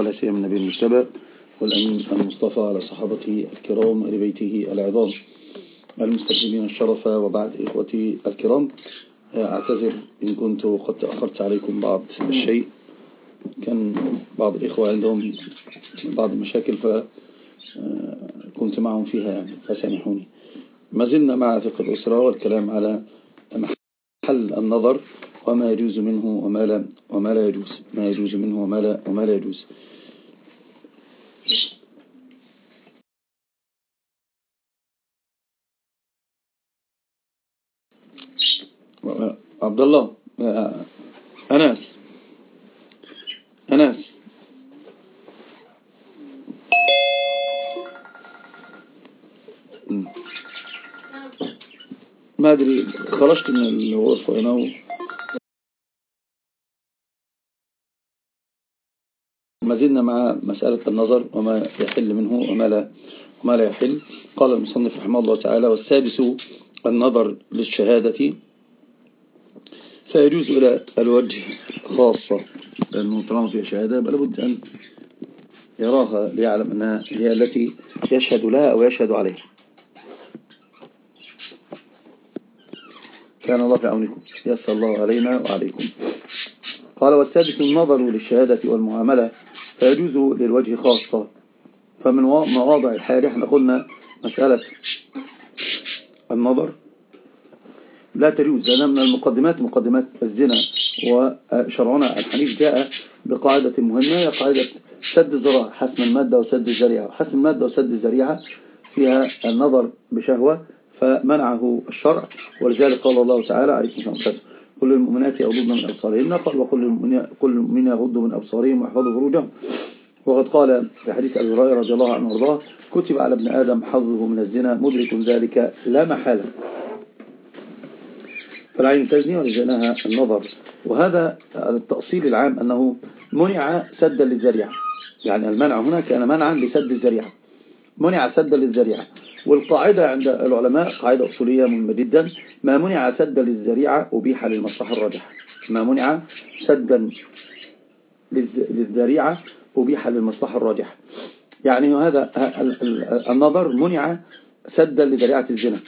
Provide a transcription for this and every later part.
ولا سيما النبي المجتبى والأمين المصطفى على صحابته الكرام لبيته العظام. المستخدمين الشرف وبعد إخوتي الكرام. أعتذر إن كنت قد تأخرت عليكم بعض الشيء. كان بعض الإخوة عندهم بعض المشاكل فكنت معهم فيها يعني فسامحوني. ما زلنا مع فقه الأسرة والكلام على محل النظر. وما يجوز منه وما لا, وما لا يجوز ما يجوز منه وما لا, وما لا يجوز. عبد الله أناس أناس ما أدري خرجت من الغرفة هنا ما زلنا مع مسألة النظر وما يحل منه وما لا, وما لا يحل. قال المصنف رحمه الله تعالى والسادس النظر للشهادة. فيجوز إلى الوجه خاصة لأنه طالما فيها شهادة لابد أن يراها ليعلم أنها هي التي يشهد لها أو يشهد عليها. كان الله في عونكم. يسر الله علينا وعليكم. قال والسادس النظر للشهادة والمعاملة. فيجوز للوجه خاصة. فمن مواضع الحال إحنا قلنا مسألة النظر. لا تجوز لأن من المقدمات مقدمات الزنا. وشرعنا الحنيف جاء بقاعدة مهمة هي قاعدة سد الزراع حسم المادة وسد الزريعة. حسم المادة وسد الزريعة فيها النظر بشهوة فمنعه الشرع. ولذلك قال الله تعالى عليه الصلاة والسلام. كل المؤمنات يغضضن من أبصارهن قال وكل المؤمنين يغضوا من أبصارهم ويحفظوا فروجهم. وقد قال في حديث أبي هريرة رضي الله عنه وأرضاه كتب على ابن آدم حظه من الزنا مدرك ذلك لا محالة. فالعين تزني ورجعناها النظر. وهذا التأصيل العام أنه منع سدا للذريعة. يعني المنع هنا كان منعا لسد الذريعة. منع سدا للذريعة. والقاعدة عند العلماء قاعدة أصولية مهمة جدا. ما منع سدا للذريعة أبيح للمصلحة الراجحة. ما منع سدا للذريعة أبيح للمصلحة الراجحة. يعني هذا النظر منع سدا لذريعة الزنا.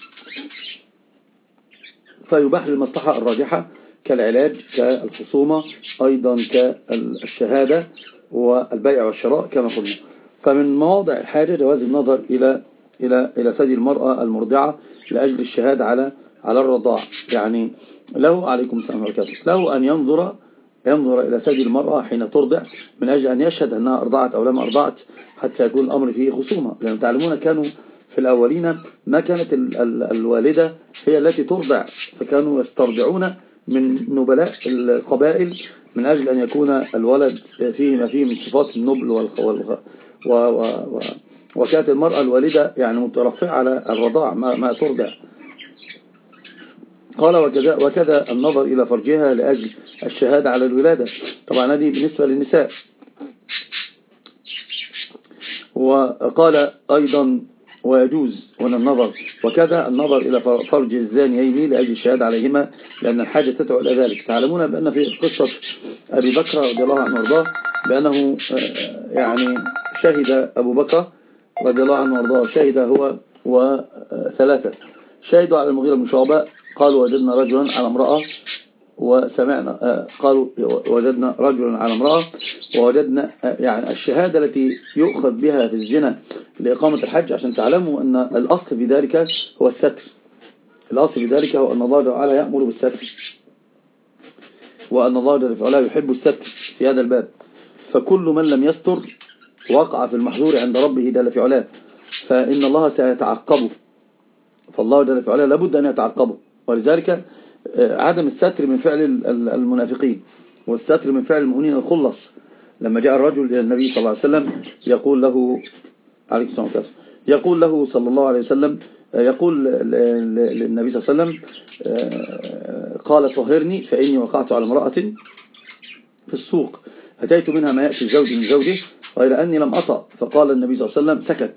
فيباح للمصلحة الراجحة كالعلاج كالخصومة أيضا كالشهادة والبيع والشراء كما قلنا. فمن مواضع الحاجة جواز النظر إلى إلى إلى ثدي المرأة المرضعة لأجل الشهادة على على الرضاع. يعني له عليكم السلام عليكم له أن ينظر ينظر إلى ثدي المرأة حين ترضع من أجل أن يشهد أنها أرضعت أو لم أرضعت حتى يكون الأمر فيه خصومة. لأن تعلمون كانوا في الأولين ما كانت الوالدة هي التي ترضع فكانوا يسترضعون من نبلاء القبائل من أجل أن يكون الولد فيه ما فيه من صفات النبل والخ... و... و... و... وكانت المرأة الوالدة يعني مترفعة على الرضاع ما, ما ترضع. قال وكذا, وكذا النظر إلى فرجها لأجل الشهادة على الولادة. طبعا هذه بالنسبة للنساء. وقال أيضا ويجوز هنا النظر. وكذا النظر إلى فرج الزانيين لأجل الشهادة عليهما لأن الحاجة تدعو إلى ذلك. تعلمون بأن في قصة أبي بكر رضي الله عنه وأرضاه بأنه آه، يعني شهد أبو بكر رضي الله عنه وارضاه. شهد هو وثلاثة شهدوا على المغيرة بن شعبة. قالوا وجدنا رجلا على امرأة وسمعنا آه، قالوا وجدنا رجلا على امرأة ووجدنا آه، يعني الشهادة التي يؤخذ بها في الزنا لإقامة الحج عشان تعلموا أن الأصل في ذلك هو الستر. الأصل في ذلك هو أن الله تعالى يأمر بالستر. وأن الله تعالى يحب الستر في هذا الباب. فكل من لم يستر وقع في المحظور عند ربه جل في علاه. فإن الله سيتعقبه. فالله جل في علاه لابد أن يتعقبه. ولذلك آه، عدم الستر من فعل المنافقين والستر من فعل المؤمنين الخلص. لما جاء الرجل إلى النبي صلى الله عليه وسلم يقول له عليه الصلاة والسلام يقول له صلى الله عليه وسلم آه، يقول للنبي صلى الله عليه وسلم آه، قال طهرني فإني وقعت على امرأة في السوق أتيت منها ما يأتي الزوج من زوجه غير أني لم أطأ. فقال النبي صلى الله عليه وسلم سكت.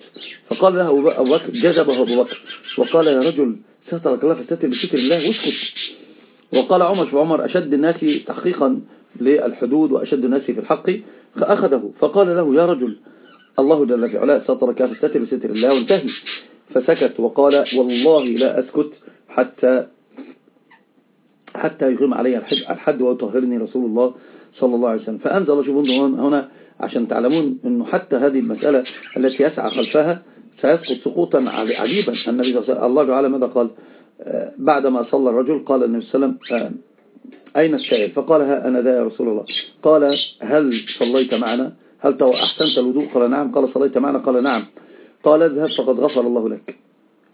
فقال له أبو بكر جذبه أبو بكر. وقال يا رجل سترك الله فستر بستر الله واسكت. وقال عمر في عمر أشد الناس تحقيقا للحدود وأشد الناس في الحق. فأخذه. فقال له يا رجل الله جل في علاء سترك فستر بستر الله وانتهي. فسكت وقال والله لا أسكت حتى حتى يقيم علي الحد ويطهرني رسول الله صلى الله عليه وسلم. فأنزل شوفون هنا عشان تعلمون أنه حتى هذه المسألة التي يسعى خلفها سيسقط سقوطا عجيبا. النبي صلى الله عليه وسلم الله تعالى ماذا قال؟ آه، بعدما صلى الرجل قال النبي صلى الله عليه وسلم آه، أين السائل؟ فقال ها أنا ذا يا رسول الله. قال هل صليت معنا؟ هل أحسنت الوضوء؟ قال نعم. قال صليت معنا؟ قال نعم. قال اذهب فقد غفر الله لك.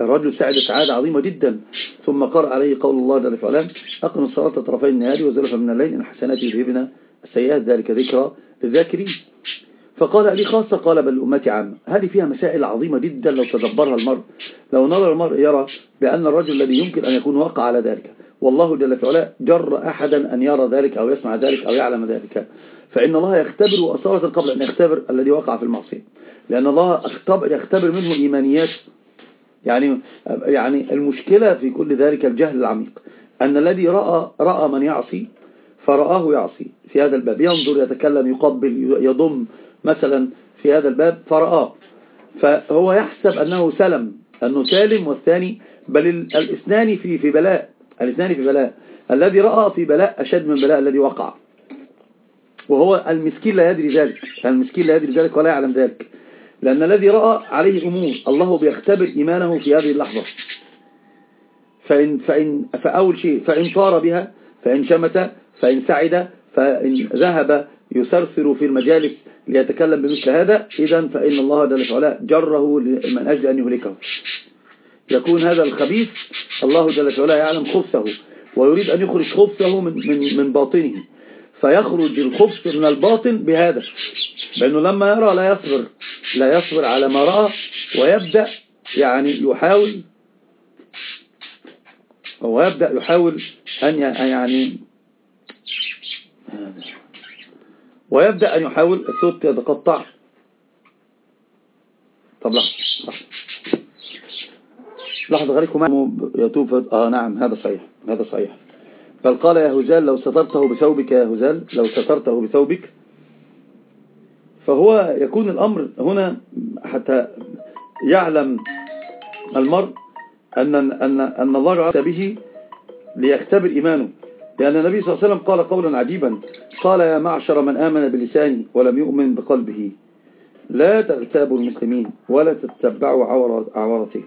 الرجل سعد سعادة عظيمة جدا. ثم قرأ عليه قول الله جل وعلا أقم الصلاة طرفي النهار وزلفا من الليل إن حسنات يذهبنا السيئات ذلك ذكرى للذاكرين. فقال لي خاصة قال بل أمتي عامة هذه فيها مسائل عظيمة جدا لو تدبرها المرء. لو نظر المرء يرى بأن الرجل الذي يمكن أن يكون وقع على ذلك والله جل وعلا جر أحدا أن يرى ذلك أو يسمع ذلك أو يعلم ذلك. فإن الله يختبر أصالة قبل أن يختبر الذي وقع في المعصية. لأن الله يختبر منه إيمانيات يعني يعني المشكلة في كل ذلك الجهل العميق. أن الذي رأى رأى من يعصي فرآه يعصي. في هذا الباب ينظر يتكلم يقبل يضم مثلا في هذا الباب فرآه. فهو يحسب أنه سلم أنه سالم والثاني بل الاثنان في في بلاء. الاثنان في بلاء. الذي رأى في بلاء أشد من بلاء الذي وقع. وهو المسكين لا يدري ذلك. المسكين لا يدري ذلك ولا يعلم ذلك. لأن الذي رأى عليه أمور. الله بيختبر إيمانه في هذه اللحظة. فإن, فإن فأول شيء فإن طار بها فإن شمت فإن سعد فإن ذهب يسرسر في المجالس ليتكلم بمثل هذا إذا فإن الله جل وعلا جره من أجل أن يهلكه. يكون هذا الخبيث الله جل وعلا يعلم خبثه ويريد أن يخرج خبثه من, من, من باطنه. فيخرج الخبث من الباطن بهذا لأنه لما يرى لا يصبر لا يصبر على ما رأى ويبدأ يعني يحاول هو يبدأ يحاول أن يعني ويبدأ أن يحاول الصوت يتقطع. طب لحظة. لحظة غريكم يتوب آه نعم هذا صحيح هذا صحيح. بل قال يا هزال لو سترته بثوبك يا هزال لو سترته بثوبك. فهو يكون الأمر هنا حتى يعلم المرء أن, أن, أن الله عز به ليختبر إيمانه. لأن النبي صلى الله عليه وسلم قال قولا عجيبا قال يا معشر من آمن بلسانه ولم يؤمن بقلبه. لا تغتابوا المسلمين ولا تتبعوا عورتهم.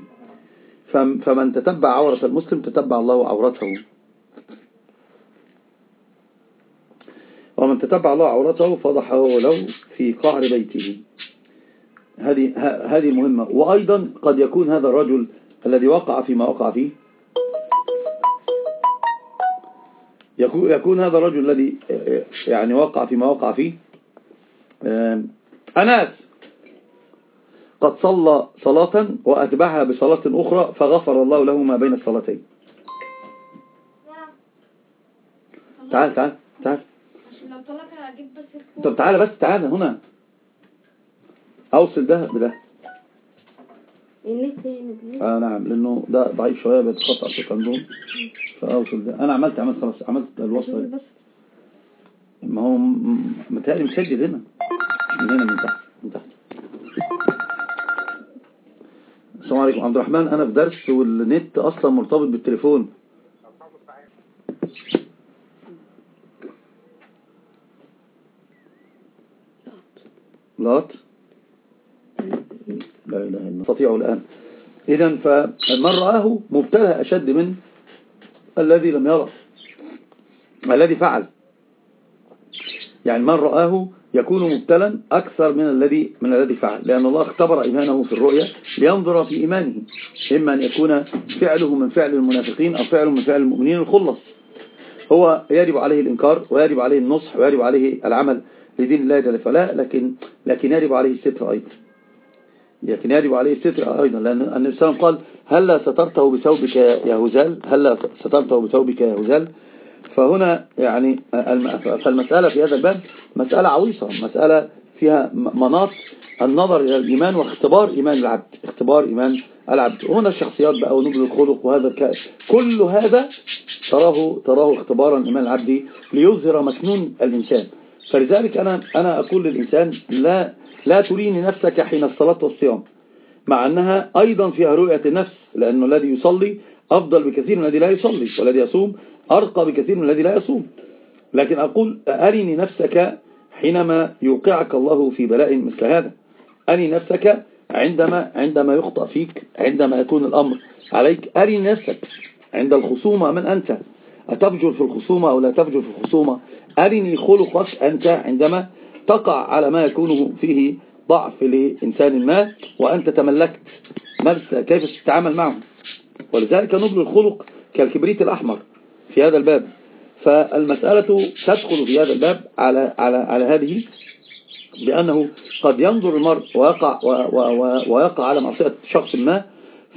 فمن تتبع عورة المسلم تتبع الله عورته. ومن تتبع الله عورته فضحه له في قعر بيته. هذه هذه المهمة وأيضا قد يكون هذا الرجل الذي وقع فيما وقع فيه يكون هذا الرجل الذي يعني وقع فيما وقع فيه. أناس قد صلى صلاة وأتبعها بصلاة أخرى فغفر الله له ما بين الصلاتين. تعال تعال تعال. طب تعالى بس تعالى هنا. أوصل ده بده. آه نعم لأنه ده ضعيف شوية بيتقطع في القندوم فأوصل ده أنا عملت عملت خلاص عملت الوصل ما هو متهيألي مسجل هنا من هنا من تحت من تحت. السلام عليكم عبد الرحمن. أنا في درس والنت أصلا مرتبط بالتليفون. لا إله إلا نستطيع الآن. إذا فمن رآه مبتلى أشد من الذي لم يرى الذي فعل. يعني من رآه يكون مبتلا أكثر من الذي من الذي فعل لأن الله اختبر إيمانه في الرؤية لينظر في إيمانه إما أن يكون فعله من فعل المنافقين أو فعله من فعل المؤمنين الخلص. هو يجب عليه الإنكار ويجب عليه النصح ويجب عليه العمل لدين الله جل وعلا لكن لكن يجب عليه الستر أيضا. لكن يجب عليه الستر أيضا لأن النبي صلى الله عليه وسلم قال هل سترته بثوبك يا هزال؟ هل سترته بثوبك يا هزال؟ فهنا يعني فالمسألة في هذا الباب مسألة عويصة مسألة فيها مناط النظر إلى الإيمان واختبار إيمان العبد اختبار إيمان العبد. هنا الشخصيات بقى ونبل الخلق وهذا الكائن كل هذا تراه تراه اختبارا إيمان العبد ليظهر مكنون الإنسان. فلذلك أنا, أنا أقول للإنسان لا, لا تريني نفسك حين الصلاة والصيام. مع أنها أيضا فيها رؤية النفس لأنه الذي يصلي أفضل بكثير من الذي لا يصلي والذي يصوم أرقى بكثير من الذي لا يصوم. لكن أقول أرني نفسك حينما يوقعك الله في بلاء مثل هذا. أرني نفسك عندما عندما يخطأ فيك عندما يكون الأمر عليك. أرني نفسك عند الخصومة من أنت. أتفجر في الخصومة أو لا تفجر في الخصومة؟ أرني خلقك أنت عندما تقع على ما يكون فيه ضعف لإنسان ما وأنت تملكت كيف تتعامل معه. ولذلك نبل الخلق كالكبريت الأحمر في هذا الباب. فالمسألة تدخل في هذا الباب على, على, على هذه بأنه قد ينظر المرء ويقع, ويقع على معصية شخص ما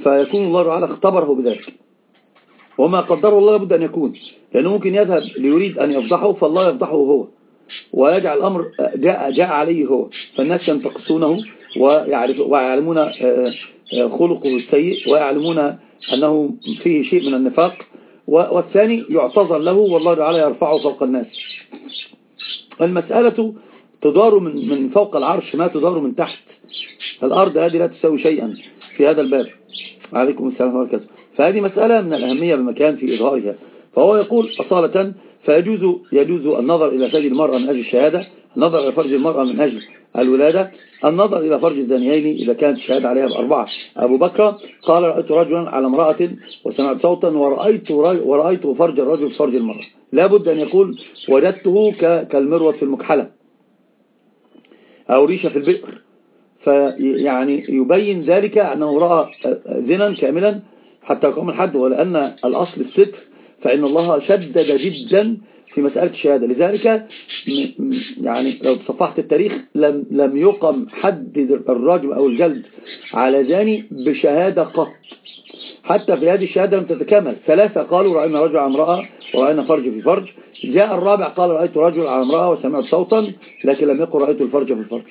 فيكون الله تعالى اختبره بذلك. وما قدره الله لابد أن يكون لأنه ممكن يذهب ليريد أن يفضحه فالله يفضحه هو. ويجعل الأمر جاء, جاء عليه هو. فالناس ينتقصونه ويعلمون آه، آه، خلقه السيء ويعلمون أنه فيه شيء من النفاق. والثاني يعتذر له والله تعالى يرفعه فوق الناس. المسألة تدار من من فوق العرش ما تدار من تحت. الأرض هذه لا تساوي شيئا في هذا الباب. عليكم السلام وبركاته. فهذه مسألة من الأهمية بمكان في إظهارها. فهو يقول أصالة فيجوز يجوز النظر إلى ثدي المرأة من أجل الشهادة النظر إلى فرج المرأة من أجل الولادة النظر إلى فرج الزانيين إذا كانت الشهادة عليها بأربعة. أبو بكر قال رأيت رجلا على امرأة وسمعت صوتا ورأيت, ورأيت فرج الرجل في فرج المرأة. لابد أن يقول وجدته كالمروة في المكحلة. أو ريشة في البئر. فيعني يبين ذلك أنه رأى زنا كاملا حتى يقوم الحد ولأن الأصل الستر فإن الله شدد جدا في مسألة الشهادة. لذلك يعني لو تصفحت التاريخ لم, لم يقم حد الرجم أو الجلد على زاني بشهادة قط. حتى في هذه الشهادة لم تتكمل ثلاثة قالوا رأينا رجل على امرأة ورأينا فرج في فرج. جاء الرابع قال رأيت رجل على امرأة وسمعت صوتا لكن لم يقل رأيت الفرج في الفرج.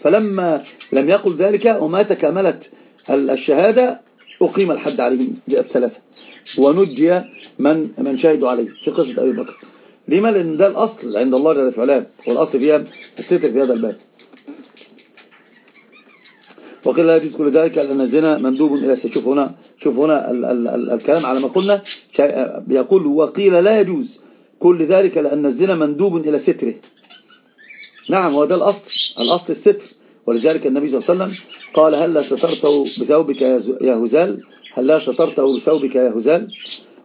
فلما لم يقل ذلك وما تكملت الشهادة أقيم الحد عليهم الثلاثة. ونجي من من شهدوا عليه في قصة أبي بكر. لما لأن ده الأصل عند الله جل وعلا والأصل فيها الستر في هذا الباب. وقيل لا يجوز كل ذلك لأن الزنا مندوب إلى شوف هنا شوف هنا ال ال ال الكلام على ما قلنا. يقول وقيل لا يجوز كل ذلك لأن الزنا مندوب إلى ستره. نعم هو ده الأصل. الأصل الستر. ولذلك النبي صلى الله عليه وسلم قال هل لا سترته بثوبك يا هزال؟ هل لا سترته بثوبك يا هزال؟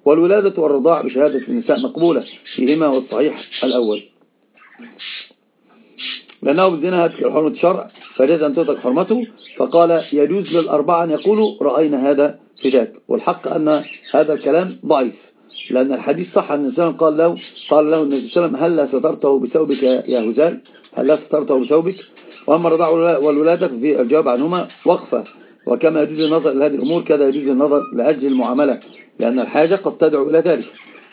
والولادة والرضاع بشهادة النساء مقبولة فيهما والصحيح الأول. لأنه هذه حرمة الشرع فجاز أن تترك حرمته فقال يجوز للأربعة أن يقولوا رأينا هذا في ذاك والحق أن هذا الكلام ضعيف لأن الحديث صح أن الإنسان قال له قال له النبي صلى الله عليه وسلم هل لا سترته بثوبك يا هزال؟ هل لا سترته بثوبك؟ وأما الرضاع والولادة في الجواب عنهما وقفة. وكما يجوز النظر لهذه الأمور كذا يجوز النظر لأجل المعاملة لأن الحاجة قد تدعو إلى ذلك.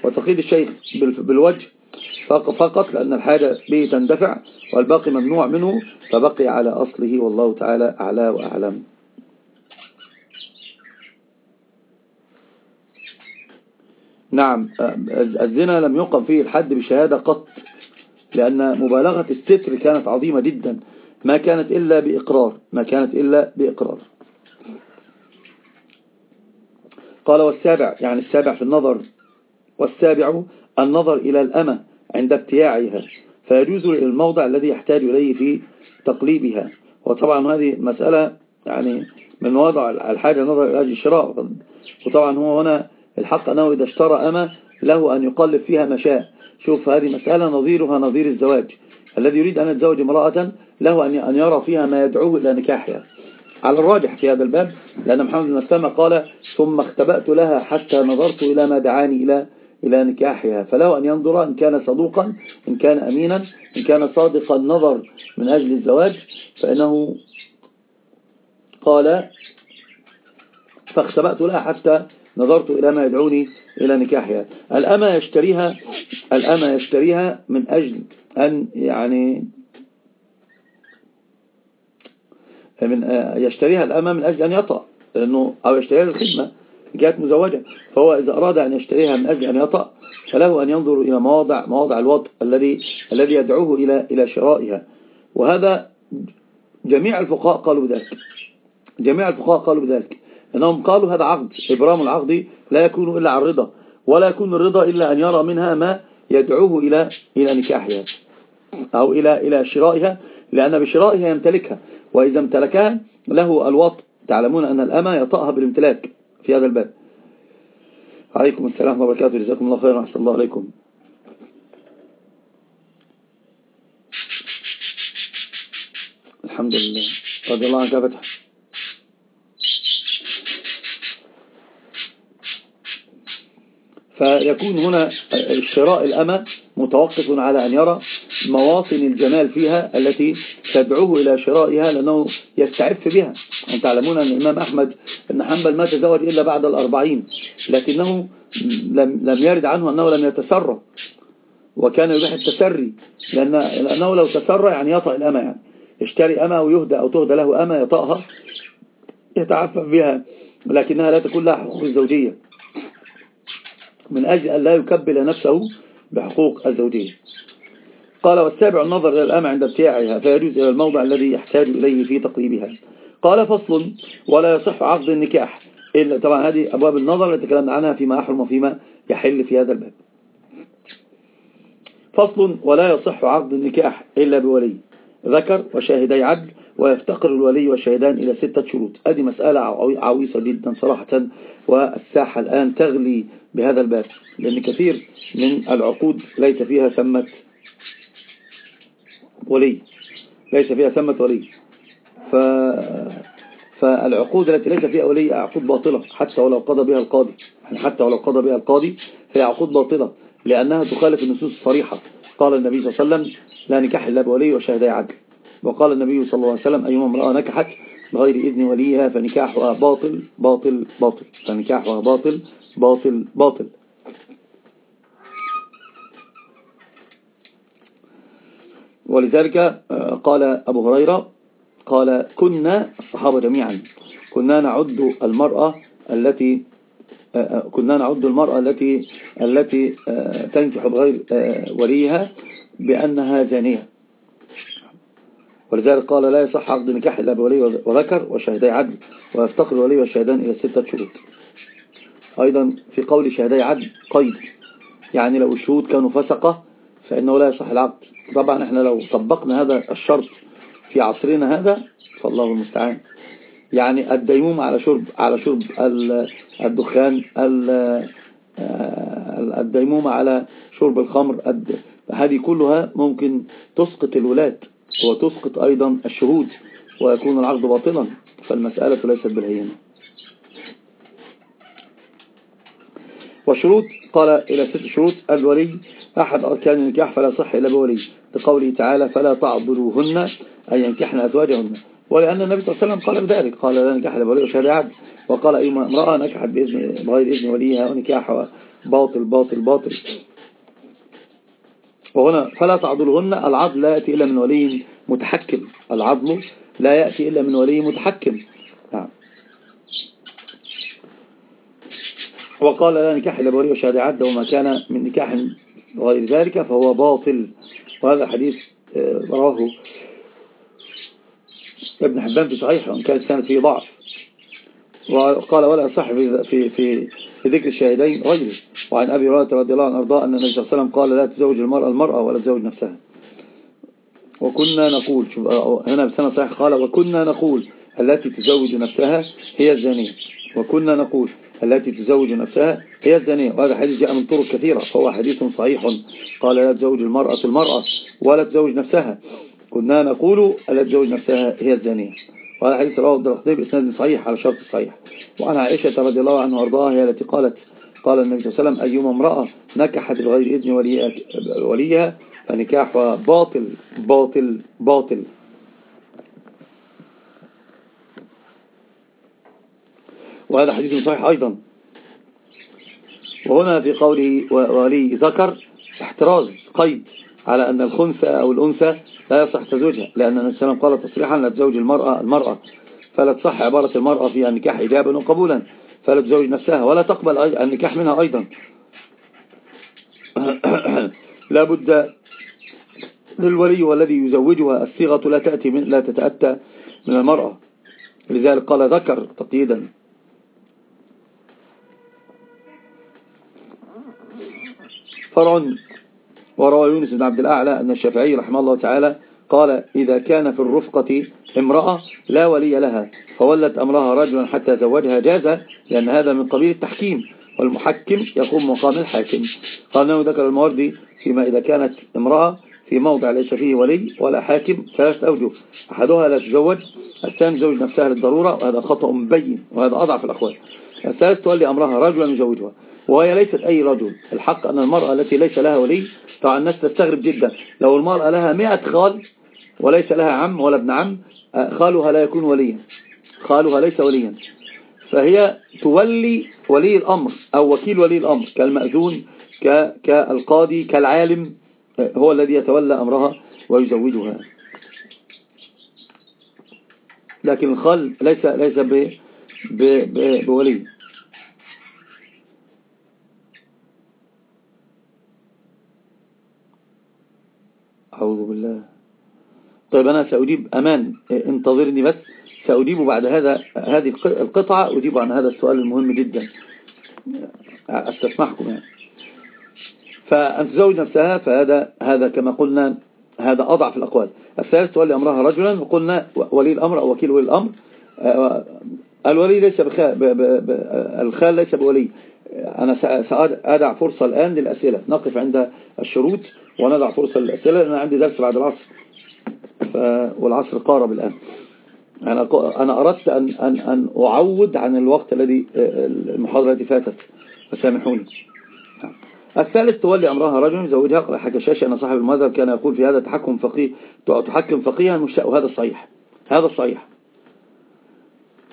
وتقييد الشيء بالوجه فقط لأن الحاجة به تندفع والباقي ممنوع منه فبقي على أصله والله تعالى أعلى وأعلم. نعم الزنا لم يقم فيه الحد بشهادة قط لأن مبالغة الستر كانت عظيمة جدا. ما كانت إلا بإقرار ما كانت إلا بإقرار. قال والسابع يعني السابع في النظر والسابع النظر إلى الأمة عند ابتياعها فيجوز الموضع الذي يحتاج إليه في تقليبها. وطبعا هذه مسألة يعني من وضع الحاجة نظر إلى الشراء. وطبعا هو هنا الحق أنه إذا اشترى أمة له أن يقلب فيها ما شاء. شوف هذه مسألة نظيرها نظير الزواج. الذي يريد أن يتزوج امرأة له أن يرى فيها ما يدعوه إلى نكاحها. على الراجح في هذا الباب لأن محمد بن مسلمة قال ثم اختبأت لها حتى نظرت إلى ما دعاني إلى إلى نكاحها. فله أن ينظر إن كان صدوقا إن كان أمينا إن كان صادق النظر من أجل الزواج فإنه قال فاختبأت لها حتى نظرت إلى ما يدعوني إلى نكاحها. الأمة يشتريها الأمة يشتريها من أجل أن يعني من آه، يشتريها الأمة من أجل أن يطأ لأنه أو يشتريها للخدمة جاءت مزوجة. فهو إذا أراد أن يشتريها من أجل أن يطأ فله أن ينظر إلى مواضع مواضع الوطء الذي الذي يدعوه إلى إلى شرائها. وهذا جميع الفقهاء قالوا بذلك جميع الفقهاء قالوا بذلك أنهم قالوا هذا عقد إبرام العقد لا يكون إلا عن رضا ولا يكون الرضا إلا أن يرى منها ما يدعوه إلى إلى نكاحها أو إلى إلى شرائها لأن بشرائها يمتلكها. وإذا امتلكها له الوط. تعلمون أن الأمة يطأها بالامتلاك في هذا الباب. عليكم السلام وبركاته. جزاكم الله خيرا. أحسن الله عليكم. الحمد لله. رضي الله عنك فتح. فيكون هنا الشراء الأمة متوقف على أن يرى مواطن الجمال فيها التي تدعوه إلى شرائها لأنه يستعف بها. أن تعلمون أن الإمام أحمد أن حنبل ما تزوج إلا بعد الأربعين لكنه لم, لم يرد عنه أنه لم يتسرى وكان يبيح التسري لأن لأنه لو تسرى يعني يطأ الأمة يعني. يشتري أمة ويهدى أو تهدى له أمة يطأها يتعفف بها لكنها لا تكون لها حقوق الزوجية من أجل أن لا يكبل نفسه بحقوق الزوجية. قال والسابع النظر إلى الأمة عند ابتياعها فيجوز إلى الموضع الذي يحتاج إليه في تقريبها. قال فصل ولا يصح عقد النكاح إلا طبعا هذه أبواب النظر التي تكلمنا عنها فيما أحرم وفيما يحل في هذا الباب. فصل ولا يصح عقد النكاح إلا بولي ذكر وشاهدي عدل ويفتقر الولي والشهدان إلى ستة شروط. هذه مسألة عويصة جدا صراحة والساحة الآن تغلي بهذا الباب لأن كثير من العقود ليس فيها ثمة ولي ليس فيها ثمة ولي. ف... فالعقود التي ليس فيها ولي عقود باطلة حتى ولو قضى بها القاضي. يعني حتى ولو قضى بها القاضي هي عقود باطلة لأنها تخالف النصوص الصريحة. قال النبي صلى الله عليه وسلم لا نكاح إلا بولي وشهداء عدل. وقال النبي صلى الله عليه وسلم أيما امرأة نكحت بغير إذن وليها فنكاحها باطل باطل باطل. فنكاحها باطل باطل باطل. ولذلك آه، قال أبو هريرة قال كنا الصحابة جميعا كنا نعد المرأة التي آه، آه، كنا نعد المرأة التي التي تنكح بغير وليها بأنها زانية. ولذلك قال لا يصح عقد نكاح إلا بولي وذكر وشهدي عدل ويفتقر الولي والشهدان إلى ستة شروط أيضا في قول شهدي عدل قيد يعني لو الشهود كانوا فسقة فإنه لا يصح العقد. طبعا إحنا لو طبقنا هذا الشرط في عصرنا هذا فالله المستعان. يعني الديموم على شرب على شرب الدخان الديموم على شرب الخمر هذه كلها ممكن تسقط الولاية وتسقط أيضا الشهود ويكون العقد باطلا. فالمسألة ليست بالهينة. وشروط قال إلى ست شروط الولي أحد أركان النكاح فلا يصح إلا بولي لقوله تعالى فلا تعضلوهن أن ينكحن أزواجهن. ولأن النبي صلى الله عليه وسلم قال بذلك قال لا نكاح إلا بولي وشهد عدل. وقال أيما امرأة نكحت بإذن بغير إذن وليها ونكاحها باطل باطل باطل. وهنا فلا تعضلهن العضل لا يأتي إلا من ولي متحكم. العضل لا يأتي إلا من ولي متحكم نعم وقال لا نكاح إلا بولي وشهد عدل وما كان من نكاح وغير ذلك فهو باطل. وهذا حديث آه، رواه ابن حبان في صحيح وإن كانت سنة فيه ضعف. وقال ولا صح في في في, في ذكر الشاهدين غيره. وعن أبي هريرة رضي الله عنه أرضاه أن النبي صلى الله عليه وسلم قال لا تزوج المرأة المرأة ولا تزوج نفسها. وكنا نقول آه، هنا بسنة صحيح قال وكنا نقول التي تزوج نفسها هي الزانية. وكنا نقول التي تزوج نفسها. هي الزانية وهذا حديث جاء من طرق كثيرة فهو حديث صحيح. قال لا تزوج المرأة المرأة ولا تزوج نفسها. كنا نقول لا تزوج نفسها هي الزانية. وهذا حديث رواه الدرقطي بإسناد صحيح على شرط الصحيح وعن عائشة رضي الله عنها وأرضاها هي التي قالت قال النبي صلى الله عليه وسلم أيما امرأة نكحت بغير إذن وليها فنكاحها باطل باطل باطل. وهذا حديث صحيح أيضا. وهنا في قوله ولي ذكر احتراز قيد على أن الخنثى أو الأنثى لا يصح تزوجها لأن النبي صلى الله عليه وسلم قال تصريحا لا تزوج المرأة المرأة. فلا تصح عبارة المرأة في النكاح إجابا وقبولا فلا تزوج نفسها ولا تقبل النكاح منها أيضا. لا بد للولي والذي يزوجها الصيغة لا تأتي من لا تتأتى من المرأة. لذلك قال ذكر تقييدا. فرع وروى يونس بن عبد الأعلى أن الشافعي رحمه الله تعالى قال إذا كان في الرفقة امرأة لا ولي لها فولت أمرها رجلا حتى زوجها جاز لأن هذا من قبيل التحكيم والمحكم يقوم مقام الحاكم. قال أنه ذكر الموردي فيما إذا كانت امرأة في موضع ليس فيه ولي ولا حاكم ثلاث أوجه. أحدها لا تزوج الثاني زوج نفسها للضرورة وهذا خطأ مبين وهذا أضعف الأخوات الثالث تولي أمرها رجلا يزوجها. وهي ليست أي رجل. الحق أن المرأة التي ليس لها ولي طبعا الناس تستغرب جدا. لو المرأة لها مئة خال وليس لها عم ولا ابن عم خالها لا يكون وليا. خالها ليس وليا. فهي تولي ولي الأمر أو وكيل ولي الأمر كالمأذون كالقاضي كالعالم هو الذي يتولى أمرها ويزوجها. لكن الخال ليس ليس بولي. أعوذ بالله. طيب أنا سأجيب أمان انتظرني بس. سأجيب بعد هذا هذه القطعة أجيب عن هذا السؤال المهم جدا. أستسمحكم يعني. فأن تزوج نفسها فهذا هذا كما قلنا هذا أضعف الأقوال. الثالث تولي أمرها رجلا وقلنا ولي الأمر أو وكيل ولي الأمر. الولي ليس بخال الخال ليس بولي. أنا سأدع فرصة الآن للأسئلة. نقف عند الشروط وندع فرصة للأسئلة لأن عندي درس بعد العصر. ف... والعصر قارب الآن. أنا أنا أردت أن أن أن أعود عن الوقت الذي المحاضرة التي فاتت. فسامحوني. الثالث تولي أمرها رجل يزوجها. قال حكى شاشة أن صاحب المذهب كان يقول في هذا تحكم فقيه تحكم فقيها وهذا الصحيح. هذا الصحيح.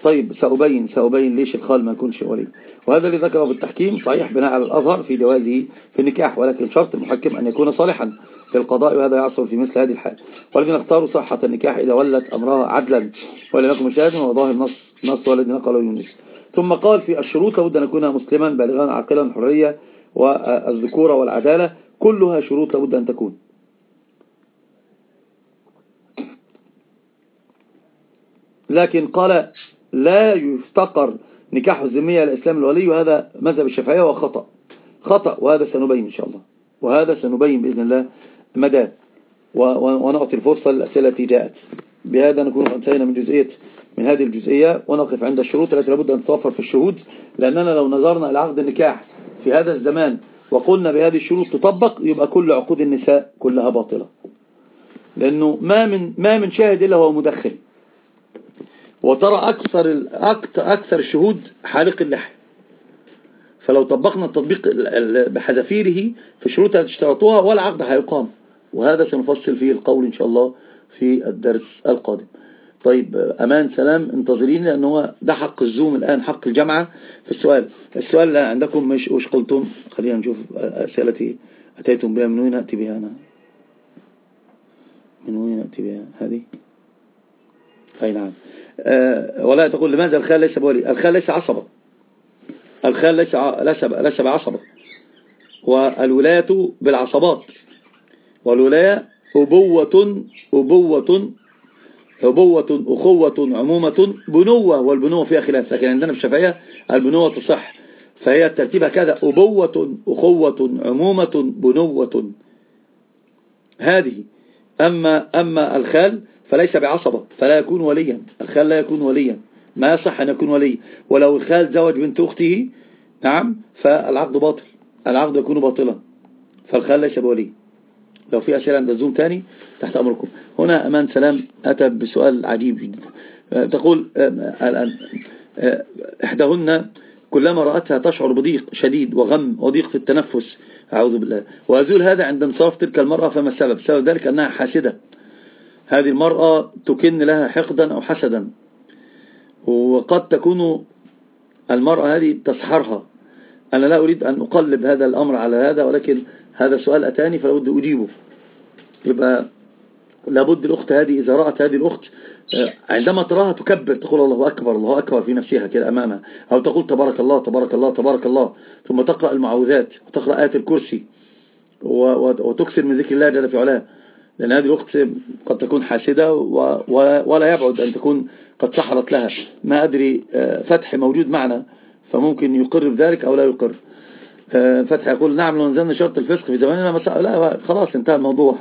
طيب سأبين سأبين ليش الخال ما يكونش ولي. وهذا اللي ذكره بالتحكيم صحيح بناء على الأظهر في جوازه في النكاح ولكن شرط المحكم أن يكون صالحا في القضاء وهذا يعصر في مثل هذه الحال. والذين اختاروا صحة النكاح إذا ولت أمرها عدلا ولم يكن مشاهدا وظاهر نص نص والذي نقله يونس. ثم قال في الشروط لابد أن يكون مسلما بالغا عاقلا الحرية والذكورة والعدالة كلها شروط لابد أن تكون. لكن قال لا يفتقر نكاح الزمية الإسلام الولي وهذا مذهب الشافعية وخطأ. خطأ وهذا سنبين إن شاء الله. وهذا سنبين بإذن الله مدى. ونعطي الفرصة للأسئلة التي جاءت. بهذا نكون انتهينا من جزئية من هذه الجزئية. ونقف عند الشروط. التي لابد أن تتوفر في الشهود. لأننا لو نظرنا إلى عقد النكاح في هذا الزمان وقلنا بهذه الشروط تطبق يبقى كل عقود النساء كلها باطلة. لأنه ما من ما من شاهد إلا هو مدخل وترى أكثر أكثر الشهود حالق اللحى فلو طبقنا التطبيق بحذافيره في التي اشترطوها ولا عقد هيقام. وهذا سنفصل فيه القول إن شاء الله في الدرس القادم. طيب أمان سلام انتظرين لأن هو ده حق الزوم الآن حق الجامعة في السؤال السؤال اللي عندكم مش وش قلتم؟ خلينا نشوف أسئلتي أتيتم بها. من وين أتي بها أنا؟ من وين أتي بها هذه؟ أي نعم. ولا تقول لماذا الخال ليس بولي؟ الخال ليس عصبة. الخال ليس ليس بعصبة. والولاية بالعصبات. والولاية أبوة أبوة أبوة أخوة عمومة بنوة. والبنوة فيها خلاف لكن عندنا في البنوة تصح. فهي الترتيب هكذا. أبوة أخوة عمومة بنوة. هذه. أما, أما الخال فليس بعصبة فلا يكون وليا. الخال لا يكون وليا. ما يصح أن يكون ولي. ولو الخال زوج بنت أخته نعم فالعقد باطل. العقد يكون باطلا. فالخال ليس بولي. لو في أسئلة عند الزوم تاني تحت أمركم. هنا أمان سلام أتى بسؤال عجيب جدا. تقول الآن إحداهن كلما رأتها تشعر بضيق شديد وغم وضيق في التنفس. أعوذ بالله. وأزول هذا عند انصاف تلك المرأة فما السبب؟ سبب ذلك أنها حاسدة. هذه المرأة تكن لها حقدا أو حسدا. وقد تكون المرأة هذه تسحرها. أنا لا أريد أن أقلب هذا الأمر على هذا ولكن هذا سؤال أتاني فلا بد أجيبه. يبقى لابد الأخت هذه إذا رأت هذه الأخت عندما تراها تكبر تقول الله أكبر الله أكبر في نفسها كده أمامها. أو تقول تبارك الله تبارك الله تبارك الله. ثم تقرأ المعوذات وتقرأ آيات الكرسي وتكثر من ذكر الله جل في علاه. لأن هذه الأخت قد تكون حاسدة ولا يبعد أن تكون قد سحرت لها. ما أدري آه، فتح موجود معنا فممكن يقر بذلك أو لا يقر. آه، فتح يقول نعم لو نزلنا شرط الفسق في زماننا لا خلاص انتهى الموضوع.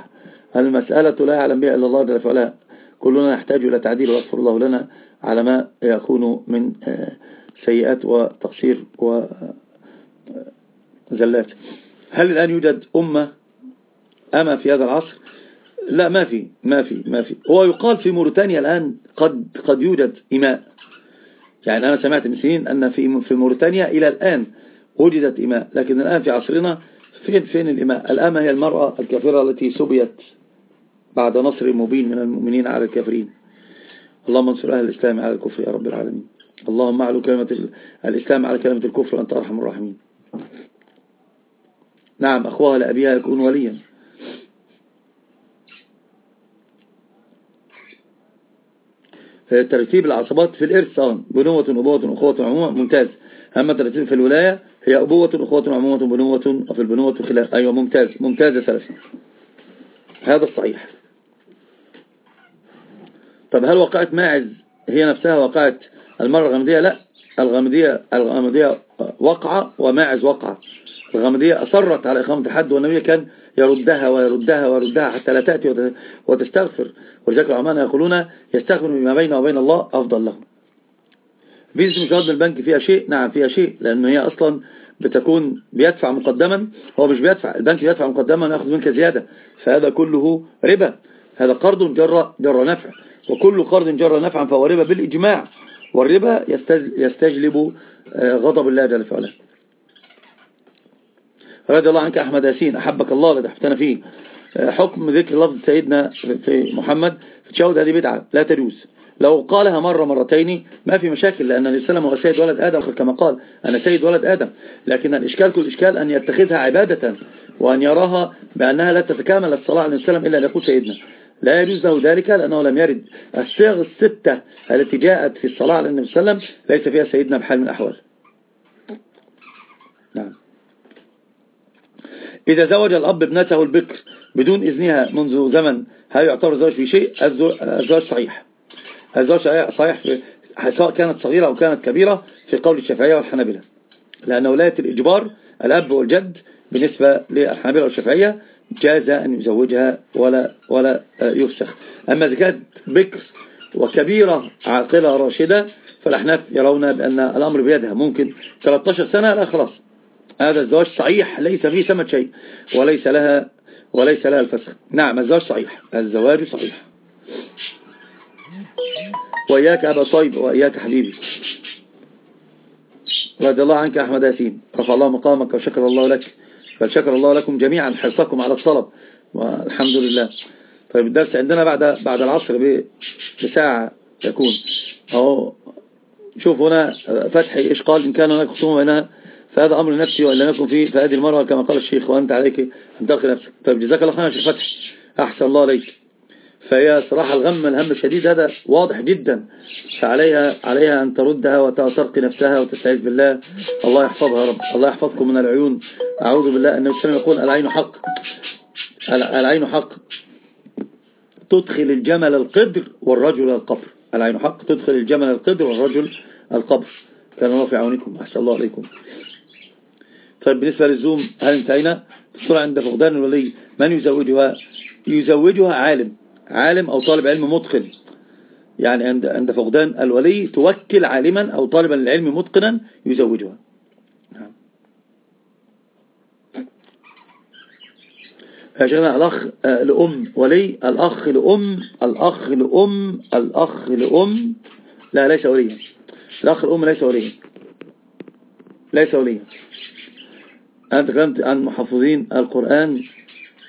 المسألة لا يعلم بها إلا الله جل وعلا؟ كلنا نحتاج إلى تعديل ويغفر الله لنا على ما يكون من آه، سيئات وتقصير وزلات هل الآن يوجد أمة أما في هذا العصر؟ لا ما في ما في ما في. هو يقال في موريتانيا الآن قد قد يوجد إماء. يعني أنا سمعت من سنين أن في في موريتانيا إلى الآن وجدت إماء لكن الآن في عصرنا فين فين الإماء؟ الأمة هي المرأة الكافرة التي سبيت بعد نصر مبين من المؤمنين على الكافرين. اللهم انصر أهل الإسلام على الكفر يا رب العالمين. اللهم اعلو كلمة الإسلام على كلمة الكفر وأنت أرحم الراحمين. نعم أخوها لأبيها يكون وليا. ترتيب العصبات في الإرث سواء بنوة أبوة أخوة عمومة ممتاز. أما ترتيب في الولاية هي أبوة أخوة عمومة بنوة وفي البنوة خلاف أيوة ممتاز ممتاز ثلاثة هذا الصحيح. طب هل وقعت ماعز هي نفسها وقعت المرة الغامدية لا الغامدية الغامدية وقعة وماعز وقعة الغامدية أصرت على إقامة الحد والنبي كان يردها ويردها ويردها حتى لا تأتي وتستغفر. ولذلك العلماء يقولون يستغفر بما بينه وبين الله أفضل له فيزا مشاهد البنك فيها شيء؟ نعم فيها شيء لأنه هي أصلا بتكون بيدفع مقدما. هو مش بيدفع البنك بيدفع مقدما ويأخذ منك زيادة. فهذا كله ربا. هذا قرض جر, جر نفع. وكل قرض جر نفعا فهو ربا بالإجماع. والربا يستجلب آه، غضب الله جل وعلا. رضي الله عنك أحمد ياسين أحبك الله الذي أحبتنا فيه. آه، حكم ذكر لفظ سيدنا في محمد في تشاود هذه بدعة لا تجوز. لو قالها مرة مرتين ما في مشاكل لأن الإسلام هو سيد ولد آدم كما قال أنا سيد ولد آدم. لكن الإشكال كل إشكال أن يتخذها عبادة وأن يراها بأنها لا تتكامل الصلاة عليه السلام إلا أن يقول سيدنا. لا يجوز له ذلك لأنه لم يرد. الصيغ الستة التي جاءت في الصلاة على النبي صلى الله عليه وسلم ليس فيها سيدنا بحال من الأحوال نعم إذا زوج الأب ابنته البكر بدون إذنها منذ زمن هل يعتبر الزواج في شيء؟ الزواج صحيح. الزواج صحيح سواء كانت صغيرة أو كانت كبيرة في قول الشافعية والحنابلة. لأن ولاية الإجبار الأب والجد بالنسبة للحنابلة والشافعية جاز أن يزوجها ولا ولا يفسخ. أما إذا كانت بكر وكبيرة عاقلة راشدة فالأحناف يرون بأن الأمر بيدها ممكن 13 سنة لا خلاص. هذا الزواج صحيح ليس فيه ثمة شيء وليس لها وليس لها الفسخ. نعم الزواج صحيح الزواج صحيح. وإياك أبا صيب وإياك حبيبي. رضي الله عنك أحمد ياسين. رفع الله مقامك وشكر الله لك بل شكر الله لكم جميعا حرصكم على الطلب والحمد لله. طيب الدرس عندنا بعد بعد العصر بساعة يكون. اهو شوف هنا فتحي إيش قال إن كان هناك خصومة بينها فهذا أمر نفسي وإلا نكون فيه فهذه المرة كما قال الشيخ وأنت عليك أن تلقي نفسك. طيب جزاك الله خير يا شيخ فتحي. أحسن الله عليك. فهي صراحة الغم الهم الشديد هذا واضح جدا. فعليها عليها أن تردها وترقي نفسها وتستعيذ بالله. الله يحفظها رب. الله يحفظكم من العيون. أعوذ بالله أن السلام يقول العين حق. العين حق. تدخل الجمل القدر والرجل القبر. العين حق. تدخل الجمل القدر والرجل القبر. كان الله في عونكم. أحسن الله عليكم. طيب بالنسبة للزوم هل انتهينا؟ الصورة عند فقدان الولي من يزوجها؟ يزوجها عالم عالم أو طالب علم متقن. يعني عند عند فقدان الولي توكل عالما أو طالبا للعلم متقنا يزوجها. نعم. يا شيخنا الأخ آه، لأم ولي الأخ لأم الأخ لأم الأخ لأم. لا ليس وليا. الأخ الأم ليس وليا. ليس وليا. تكلمت عن محفظين القرآن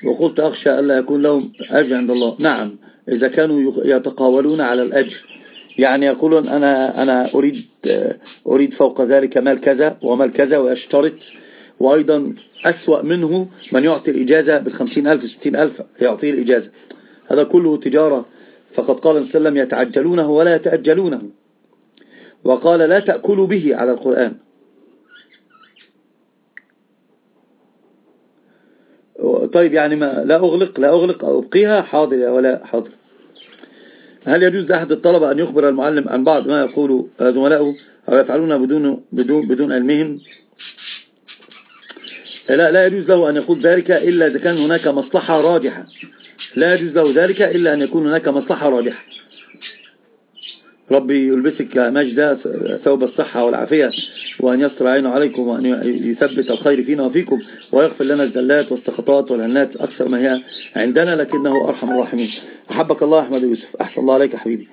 وقلت أخشى ألا يكون لهم أجر عند الله. نعم إذا كانوا يتقاولون على الأجر. يعني يقولون أنا, أنا أريد, أريد فوق ذلك مال كذا ومال كذا ويشترط وأيضا أسوأ منه من يعطي الإجازة بالخمسين ألف ستين ألف يعطيه الإجازة. هذا كله تجارة. فقد قال صلى الله عليه وسلم يتعجلونه ولا يتأجلونه. وقال لا تأكلوا به على القرآن. طيب يعني ما لا أغلق لا أغلق أبقيها حاضر يا ولا حاضر هل يجوز لأحد الطلبة أن يخبر المعلم عن بعض ما يقول زملائه أو يفعلون بدون بدون بدون علمهم؟ لا لا يجوز له أن يقول ذلك إلا إذا كان هناك مصلحة راجحة. لا يجوز له ذلك إلا أن يكون هناك مصلحة راجحة. ربي يلبسك مجد ثوب الصحة والعافية. وأن يستر عينه عليكم وأن يثبت الخير فينا وفيكم ويغفر لنا الزلات والسخطات والعنات أكثر ما هي عندنا لكنه أرحم الراحمين. أحبك الله أحمد يوسف. أحسن الله عليك حبيبي.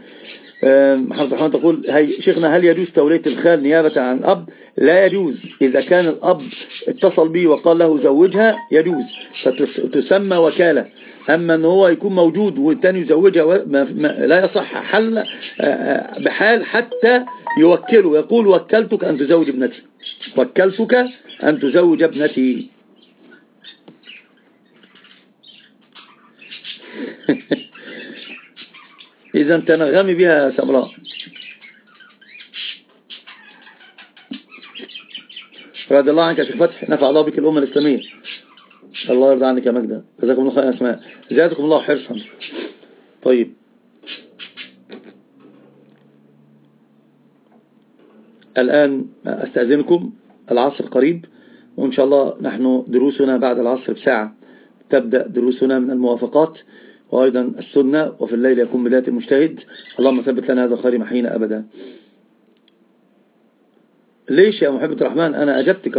محمد الرحمن تقول هي شيخنا هل يجوز تولية الخال نيابة عن الأب؟ لا يجوز. إذا كان الأب اتصل به وقال له زوجها يجوز. فتسمى وكالة. أما أن هو يكون موجود والتاني يزوجها لا يصح حل بحال حتى يوكله يقول وكلتك أن تزوج ابنتي. وكلتك أن تزوج ابنتي. إذا تنغمي بها سمراء. رضي الله عنك يا شيخ فتح نفع الله بك الأمة الإسلامية. الله يرضى عنك يا مجدة جزاكم الله خير أسماء. زادكم الله حرصا طيب. الآن أستأذنكم. العصر قريب. وإن شاء الله نحن دروسنا بعد العصر بساعة. تبدأ دروسنا من الموافقات. وأيضا السنة. وفي الليل يكون بداية المجتهد. اللهم ثبت لنا هذا الخير محينا أبدا. ليش يا محبة الرحمن أنا أجبتك؟